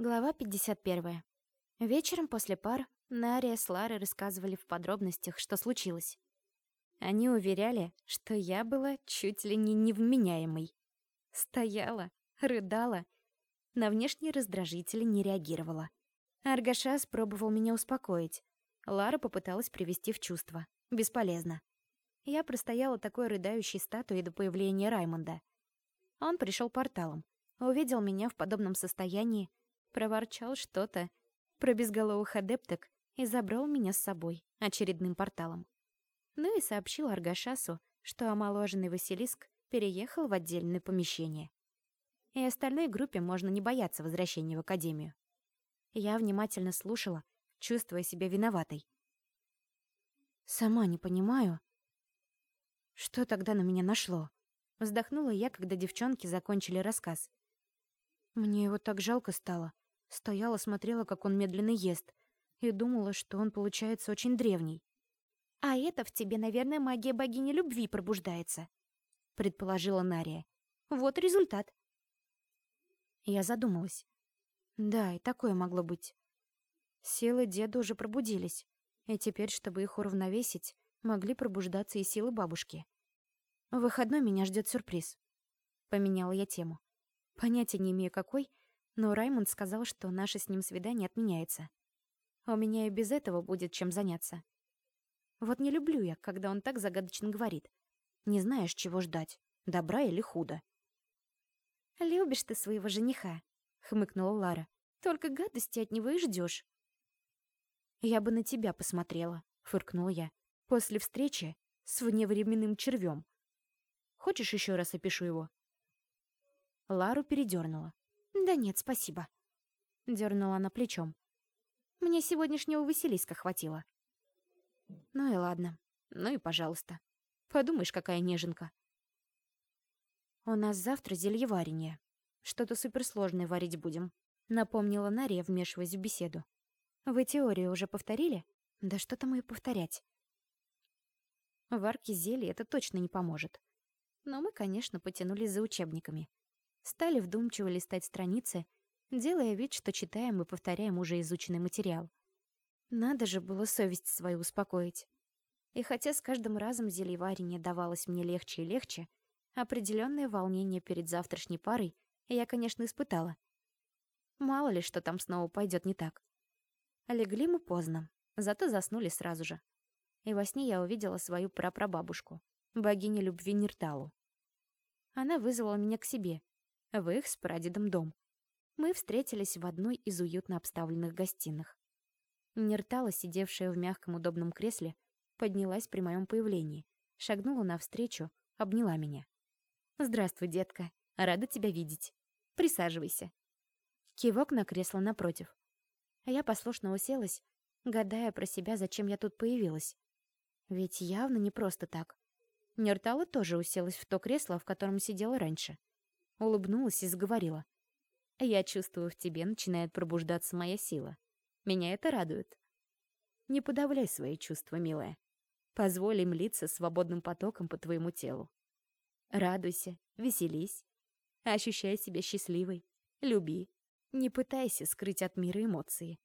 Глава 51. Вечером после пар Нария с Ларой рассказывали в подробностях, что случилось. Они уверяли, что я была чуть ли не невменяемой. Стояла, рыдала, на внешние раздражители не реагировала. Аргашас пробовал меня успокоить. Лара попыталась привести в чувство. Бесполезно. Я простояла такой рыдающей статуей до появления Раймонда. Он пришел порталом, увидел меня в подобном состоянии, проворчал что-то про безголовых адепток и забрал меня с собой очередным порталом. Ну и сообщил Аргашасу, что омоложенный Василиск переехал в отдельное помещение. И остальной группе можно не бояться возвращения в Академию. Я внимательно слушала, чувствуя себя виноватой. «Сама не понимаю, что тогда на меня нашло?» Вздохнула я, когда девчонки закончили рассказ. Мне его так жалко стало. Стояла, смотрела, как он медленно ест, и думала, что он получается очень древний. «А это в тебе, наверное, магия богини любви пробуждается», — предположила Нария. «Вот результат». Я задумалась. Да, и такое могло быть. Силы деда уже пробудились, и теперь, чтобы их уравновесить, могли пробуждаться и силы бабушки. В выходной меня ждет сюрприз. Поменяла я тему. Понятия не имею какой, но Раймонд сказал, что наше с ним свидание отменяется. А у меня и без этого будет чем заняться. Вот не люблю я, когда он так загадочно говорит. Не знаешь, чего ждать, добра или худо. «Любишь ты своего жениха», — хмыкнула Лара. «Только гадости от него и ждешь. «Я бы на тебя посмотрела», — фыркнула я. «После встречи с вневременным червем. Хочешь еще раз опишу его?» Лару передернула. «Да нет, спасибо». Дернула она плечом. «Мне сегодняшнего Василиска хватило». «Ну и ладно. Ну и пожалуйста. Подумаешь, какая неженка». «У нас завтра зельеварение. Что-то суперсложное варить будем», — напомнила Нария, вмешиваясь в беседу. «Вы теорию уже повторили? Да что там и повторять?» Варке зелья это точно не поможет. Но мы, конечно, потянулись за учебниками. Стали вдумчиво листать страницы, делая вид, что читаем и повторяем уже изученный материал. Надо же было совесть свою успокоить. И хотя с каждым разом зельеварение давалось мне легче и легче, определенное волнение перед завтрашней парой я, конечно, испытала. Мало ли, что там снова пойдет не так. Легли мы поздно, зато заснули сразу же. И во сне я увидела свою прапрабабушку, богиню любви Нирталу. Она вызвала меня к себе, в их с прадедом дом. Мы встретились в одной из уютно обставленных гостиных. Нертала, сидевшая в мягком удобном кресле, поднялась при моем появлении, шагнула навстречу, обняла меня. «Здравствуй, детка. Рада тебя видеть. Присаживайся». Кивок на кресло напротив. Я послушно уселась, гадая про себя, зачем я тут появилась. Ведь явно не просто так. Нертала тоже уселась в то кресло, в котором сидела раньше улыбнулась и заговорила. «Я чувствую, в тебе начинает пробуждаться моя сила. Меня это радует. Не подавляй свои чувства, милая. Позволь им литься свободным потоком по твоему телу. Радуйся, веселись, ощущай себя счастливой, люби. Не пытайся скрыть от мира эмоции.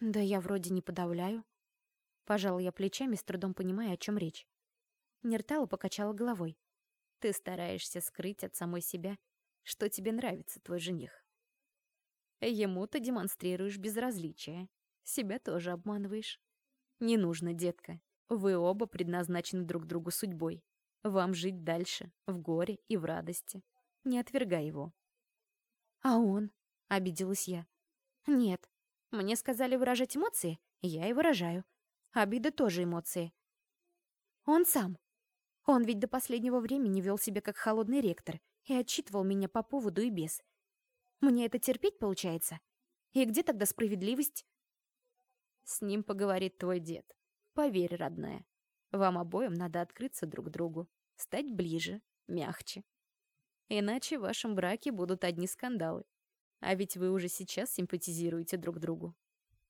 Да я вроде не подавляю. Пожал я плечами, с трудом понимая, о чем речь. Нертала покачала головой. Ты стараешься скрыть от самой себя, что тебе нравится твой жених. Ему ты демонстрируешь безразличие, себя тоже обманываешь. Не нужно, детка. Вы оба предназначены друг другу судьбой. Вам жить дальше, в горе и в радости. Не отвергай его. А он? Обиделась я. Нет. Мне сказали выражать эмоции, я и выражаю. Обида тоже эмоции. Он сам. Он ведь до последнего времени вел себя как холодный ректор и отчитывал меня по поводу и без. Мне это терпеть получается? И где тогда справедливость? С ним поговорит твой дед. Поверь, родная. Вам обоим надо открыться друг другу, стать ближе, мягче. Иначе в вашем браке будут одни скандалы. А ведь вы уже сейчас симпатизируете друг другу.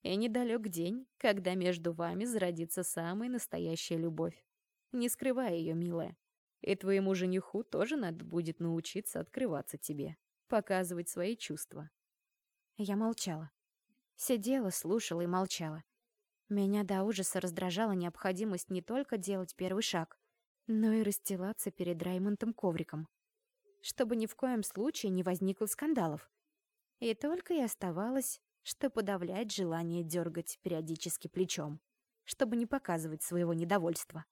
И недалек день, когда между вами зародится самая настоящая любовь. Не скрывай ее, милая. И твоему жениху тоже надо будет научиться открываться тебе, показывать свои чувства. Я молчала. Сидела, слушала и молчала. Меня до ужаса раздражала необходимость не только делать первый шаг, но и расстилаться перед Раймондом ковриком, чтобы ни в коем случае не возникло скандалов. И только и оставалось, что подавлять желание дергать периодически плечом, чтобы не показывать своего недовольства.